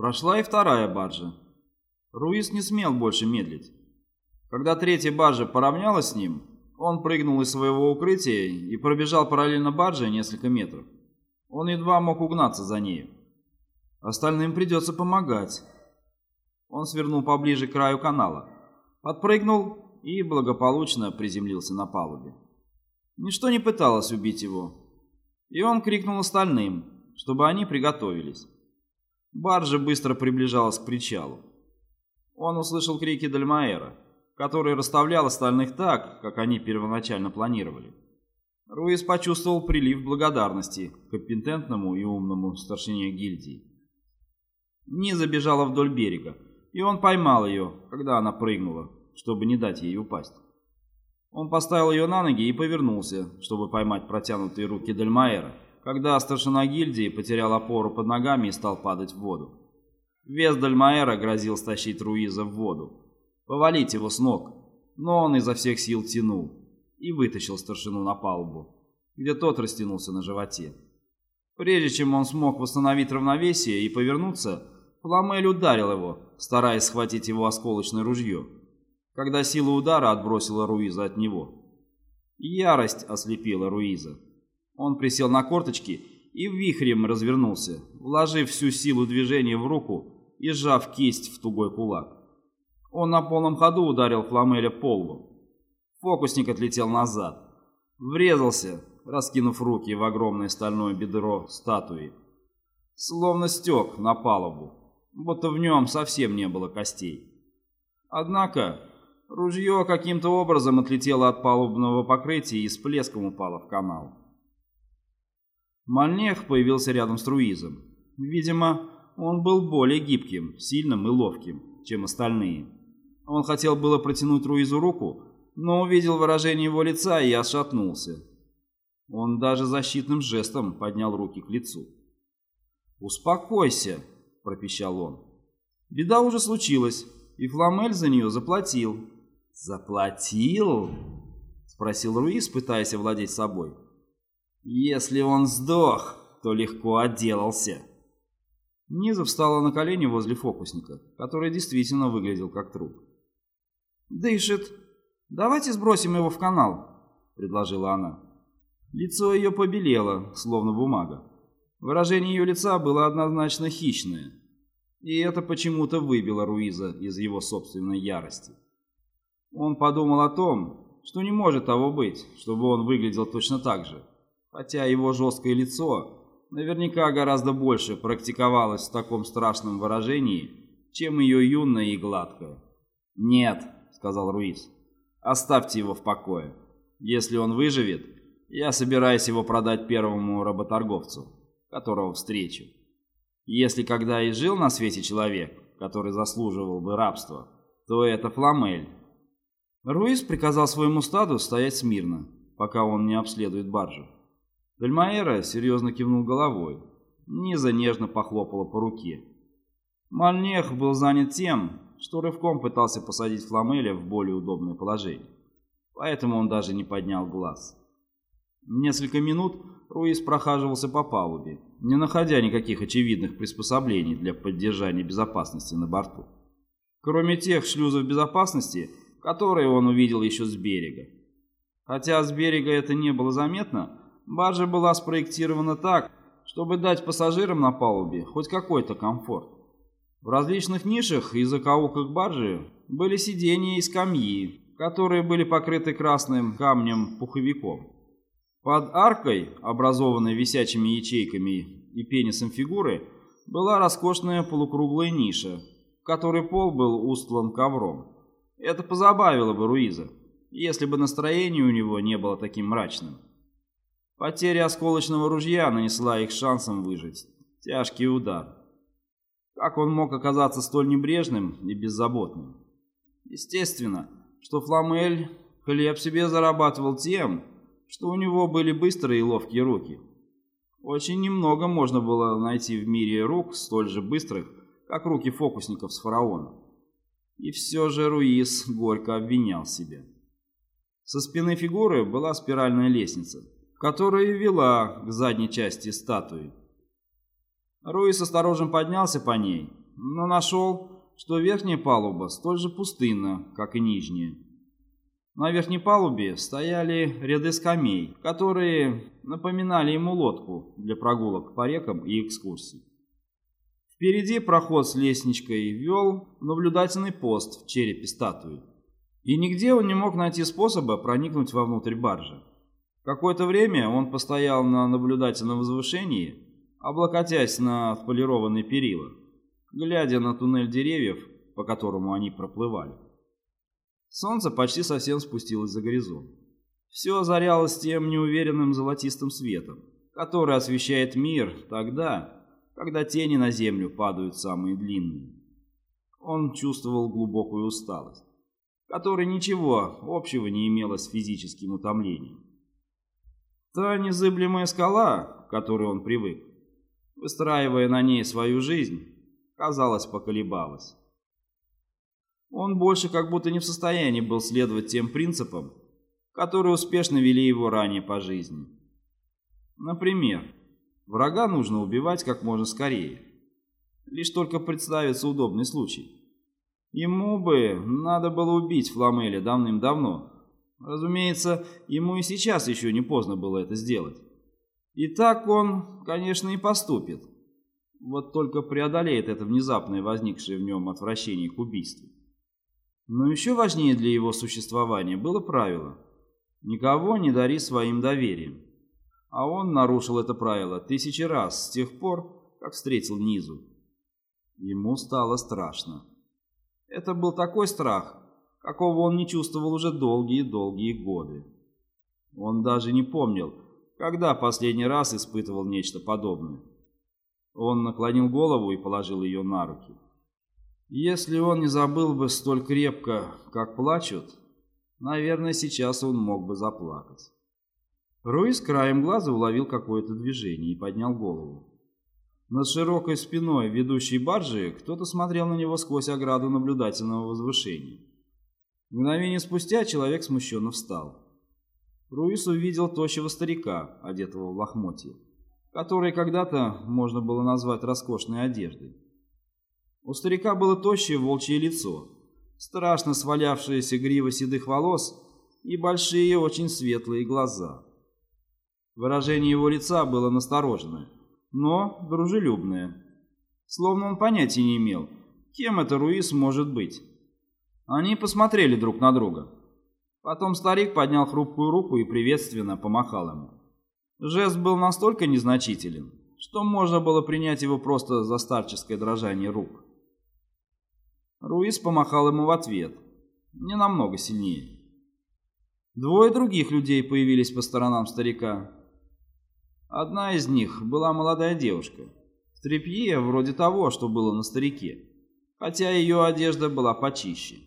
Прошла и вторая баржа. Руис не смел больше медлить. Когда третья баржа поравнялась с ним, он прыгнул из своего укрытия и пробежал параллельно барже несколько метров. Он едва мог угнаться за нею. Остальным придется помогать. Он свернул поближе к краю канала, подпрыгнул и благополучно приземлился на палубе. Ничто не пыталось убить его, и он крикнул остальным, чтобы они приготовились. Баржа быстро приближалась к причалу. Он услышал крики Дальмаэра, который расставлял остальных так, как они первоначально планировали. Руис почувствовал прилив благодарности компетентному и умному старшине гильдии. Низа бежала вдоль берега, и он поймал ее, когда она прыгнула, чтобы не дать ей упасть. Он поставил ее на ноги и повернулся, чтобы поймать протянутые руки Дальмаэра, когда старшина гильдии потерял опору под ногами и стал падать в воду. Вес Дальмаэра грозил стащить Руиза в воду, повалить его с ног, но он изо всех сил тянул и вытащил старшину на палубу, где тот растянулся на животе. Прежде чем он смог восстановить равновесие и повернуться, Фламель ударил его, стараясь схватить его осколочное ружье, когда сила удара отбросила Руиза от него. Ярость ослепила Руиза. Он присел на корточки и вихрем развернулся, вложив всю силу движения в руку и сжав кисть в тугой кулак. Он на полном ходу ударил Фламеля по лбу. Фокусник отлетел назад, врезался, раскинув руки в огромное стальное бедро статуи, словно стек на палубу будто в нем совсем не было костей. Однако ружье каким-то образом отлетело от палубного покрытия и с плеском упало в канал. Мальнех появился рядом с Руизом. Видимо, он был более гибким, сильным и ловким, чем остальные. Он хотел было протянуть Руизу руку, но увидел выражение его лица и отшатнулся. Он даже защитным жестом поднял руки к лицу. «Успокойся», — пропищал он. «Беда уже случилась, и Фламель за нее заплатил». «Заплатил?» — спросил Руис, пытаясь овладеть собой. «Если он сдох, то легко отделался». Низа встала на колени возле фокусника, который действительно выглядел как труп. «Дышит. Давайте сбросим его в канал», — предложила она. Лицо ее побелело, словно бумага. Выражение ее лица было однозначно хищное, и это почему-то выбило Руиза из его собственной ярости. Он подумал о том, что не может того быть, чтобы он выглядел точно так же, хотя его жесткое лицо наверняка гораздо больше практиковалось в таком страшном выражении, чем ее юное и гладкое. «Нет», — сказал Руиз, — «оставьте его в покое. Если он выживет, я собираюсь его продать первому работорговцу» которого встречу. Если когда и жил на свете человек, который заслуживал бы рабства, то это Фламель. Руис приказал своему стаду стоять смирно, пока он не обследует баржу. Дальмаэра серьезно кивнул головой. Низа нежно похлопала по руке. Мальнех был занят тем, что рывком пытался посадить Фламеля в более удобное положение. Поэтому он даже не поднял глаз. Несколько минут Руис прохаживался по палубе, не находя никаких очевидных приспособлений для поддержания безопасности на борту. Кроме тех шлюзов безопасности, которые он увидел еще с берега. Хотя с берега это не было заметно, баржа была спроектирована так, чтобы дать пассажирам на палубе хоть какой-то комфорт. В различных нишах и закоулках баржи были сиденья и скамьи, которые были покрыты красным камнем-пуховиком. Под аркой, образованной висячими ячейками и пенисом фигуры, была роскошная полукруглая ниша, в которой пол был устлан ковром. Это позабавило бы Руиза, если бы настроение у него не было таким мрачным. Потеря осколочного ружья нанесла их шансом выжить. Тяжкий удар. Как он мог оказаться столь небрежным и беззаботным? Естественно, что Фламель хлеб себе зарабатывал тем, что у него были быстрые и ловкие руки. Очень немного можно было найти в мире рук столь же быстрых, как руки фокусников с фараоном. И все же Руис горько обвинял себя. Со спины фигуры была спиральная лестница, которая вела к задней части статуи. Руис осторожно поднялся по ней, но нашел, что верхняя палуба столь же пустынна, как и нижняя. На верхней палубе стояли ряды скамей, которые напоминали ему лодку для прогулок по рекам и экскурсий. Впереди проход с лестничкой вел наблюдательный пост в черепе статуи. И нигде он не мог найти способа проникнуть вовнутрь баржи. Какое-то время он постоял на наблюдательном возвышении, облокотясь на отполированные перила, глядя на туннель деревьев, по которому они проплывали. Солнце почти совсем спустилось за горизонт. Все озарялось тем неуверенным золотистым светом, который освещает мир тогда, когда тени на землю падают самые длинные. Он чувствовал глубокую усталость, которой ничего общего не имела с физическим утомлением. Та незыблемая скала, к которой он привык, выстраивая на ней свою жизнь, казалось, поколебалась. Он больше как будто не в состоянии был следовать тем принципам, которые успешно вели его ранее по жизни. Например, врага нужно убивать как можно скорее. Лишь только представится удобный случай. Ему бы надо было убить Фламеля давным-давно, Разумеется, ему и сейчас еще не поздно было это сделать. И так он, конечно, и поступит. Вот только преодолеет это внезапное возникшее в нем отвращение к убийству. Но еще важнее для его существования было правило «никого не дари своим доверием». А он нарушил это правило тысячи раз с тех пор, как встретил Низу. Ему стало страшно. Это был такой страх, какого он не чувствовал уже долгие-долгие годы. Он даже не помнил, когда последний раз испытывал нечто подобное. Он наклонил голову и положил ее на руки. Если он не забыл бы столь крепко, как плачут, наверное, сейчас он мог бы заплакать. Руис краем глаза уловил какое-то движение и поднял голову. Над широкой спиной ведущей баржи кто-то смотрел на него сквозь ограду наблюдательного возвышения. Мгновение спустя человек смущенно встал. Руис увидел тощего старика, одетого в лохмотье, который когда-то можно было назвать роскошной одеждой. У старика было тощее волчье лицо, страшно свалявшаяся грива седых волос и большие, очень светлые глаза. Выражение его лица было настороженное, но дружелюбное, словно он понятия не имел, кем это Руис может быть. Они посмотрели друг на друга. Потом старик поднял хрупкую руку и приветственно помахал ему. Жест был настолько незначителен, что можно было принять его просто за старческое дрожание рук. Руис помахал ему в ответ, не намного сильнее. Двое других людей появились по сторонам старика. Одна из них была молодая девушка, в тряпье вроде того, что было на старике, хотя ее одежда была почище.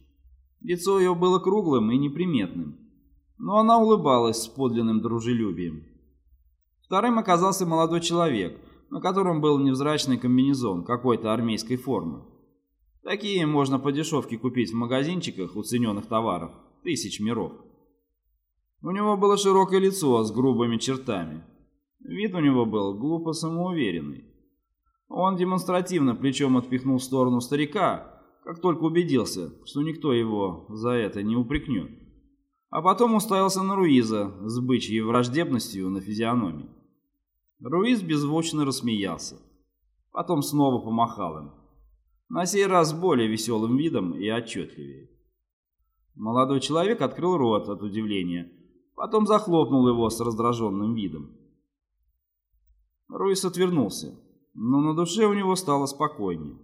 Лицо ее было круглым и неприметным, но она улыбалась с подлинным дружелюбием. Вторым оказался молодой человек, на котором был невзрачный комбинезон какой-то армейской формы. Такие можно по дешевке купить в магазинчиках уцененных товаров, тысяч миров. У него было широкое лицо с грубыми чертами. Вид у него был глупо самоуверенный. Он демонстративно плечом отпихнул в сторону старика, как только убедился, что никто его за это не упрекнет. А потом уставился на Руиза с бычьей враждебностью на физиономии. Руиз беззвучно рассмеялся. Потом снова помахал им. На сей раз более веселым видом и отчетливее. Молодой человек открыл рот от удивления, потом захлопнул его с раздраженным видом. Руис отвернулся, но на душе у него стало спокойнее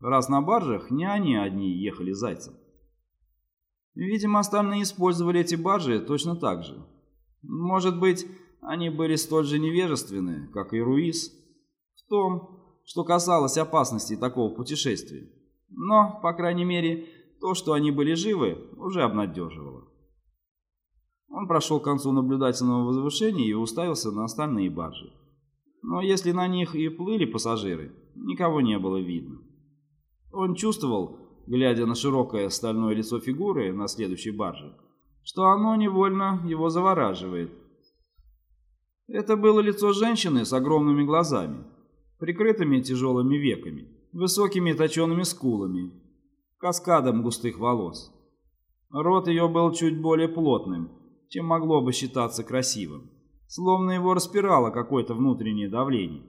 раз на баржах не они одни ехали зайцем. Видимо, остальные использовали эти баржи точно так же. Может быть, они были столь же невежественны, как и Руис, в том, что касалось опасности такого путешествия. Но, по крайней мере, то, что они были живы, уже обнадеживало. Он прошел к концу наблюдательного возвышения и уставился на остальные баржи. Но если на них и плыли пассажиры, никого не было видно. Он чувствовал, глядя на широкое стальное лицо фигуры на следующей барже, что оно невольно его завораживает. Это было лицо женщины с огромными глазами, прикрытыми тяжелыми веками, высокими точеными скулами, каскадом густых волос. Рот ее был чуть более плотным, чем могло бы считаться красивым, словно его распирало какое-то внутреннее давление.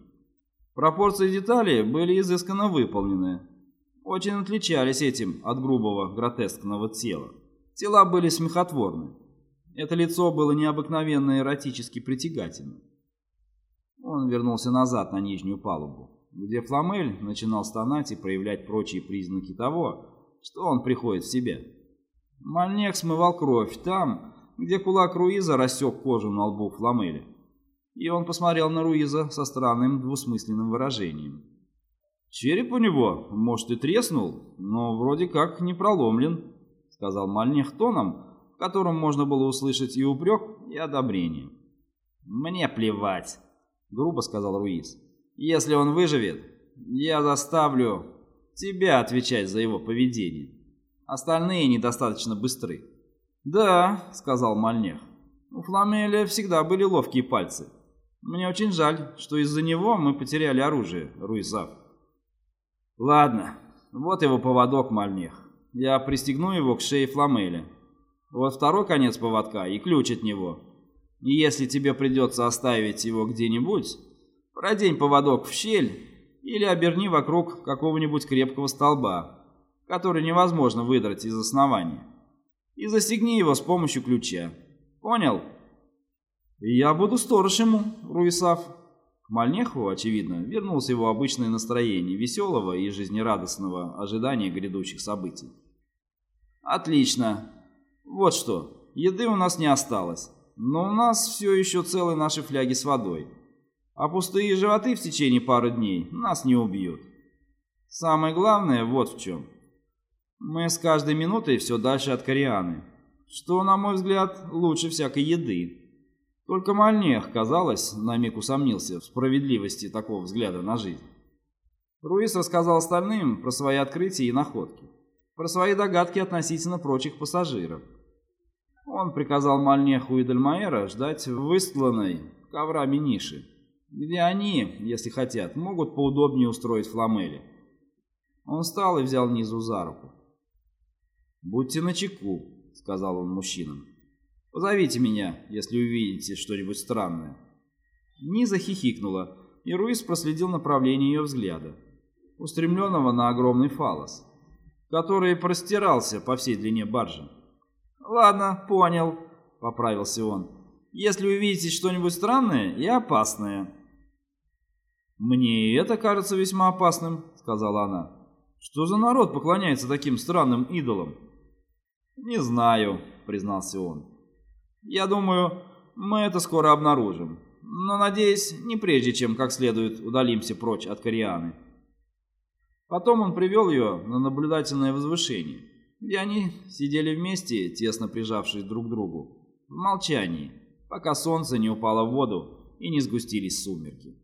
Пропорции деталей были изысканно выполнены, очень отличались этим от грубого гротескного тела. Тела были смехотворны. Это лицо было необыкновенно эротически притягательно. Он вернулся назад на нижнюю палубу, где Фламель начинал стонать и проявлять прочие признаки того, что он приходит в себя. Мальнек смывал кровь там, где кулак Руиза рассек кожу на лбу Фламеля. И он посмотрел на Руиза со странным двусмысленным выражением. «Череп у него, может, и треснул, но вроде как не проломлен», — сказал Мальнех тоном, в котором можно было услышать и упрек, и одобрение. «Мне плевать», — грубо сказал Руиз. «Если он выживет, я заставлю тебя отвечать за его поведение. Остальные недостаточно быстры». «Да», — сказал Мальнех. «У Фламеля всегда были ловкие пальцы. Мне очень жаль, что из-за него мы потеряли оружие, Руизав». «Ладно, вот его поводок, Мальнех. Я пристегну его к шее Фламеля. Вот второй конец поводка и ключ от него. И если тебе придется оставить его где-нибудь, продень поводок в щель или оберни вокруг какого-нибудь крепкого столба, который невозможно выдрать из основания, и застегни его с помощью ключа. Понял? Я буду сторож ему, Руисав. К Мальнеху, очевидно, вернулось его обычное настроение веселого и жизнерадостного ожидания грядущих событий. Отлично. Вот что, еды у нас не осталось. Но у нас все еще целы наши фляги с водой. А пустые животы в течение пары дней нас не убьют. Самое главное вот в чем. Мы с каждой минутой все дальше от Корианы, что, на мой взгляд, лучше всякой еды. Только Мальнех, казалось, на миг усомнился в справедливости такого взгляда на жизнь. Руис рассказал остальным про свои открытия и находки, про свои догадки относительно прочих пассажиров. Он приказал Мальнеху и Дальмаэра ждать выстланной коврами ниши, где они, если хотят, могут поудобнее устроить фламели. Он встал и взял Низу за руку. «Будьте начеку», — сказал он мужчинам. «Позовите меня, если увидите что-нибудь странное». Низа хихикнула, и Руис проследил направление ее взгляда, устремленного на огромный фалос, который простирался по всей длине баржи. «Ладно, понял», — поправился он. «Если увидите что-нибудь странное и опасное». «Мне это кажется весьма опасным», — сказала она. «Что за народ поклоняется таким странным идолам?» «Не знаю», — признался он. «Я думаю, мы это скоро обнаружим, но, надеюсь, не прежде, чем как следует удалимся прочь от Корианы». Потом он привел ее на наблюдательное возвышение где они сидели вместе, тесно прижавшись друг к другу, в молчании, пока солнце не упало в воду и не сгустились сумерки.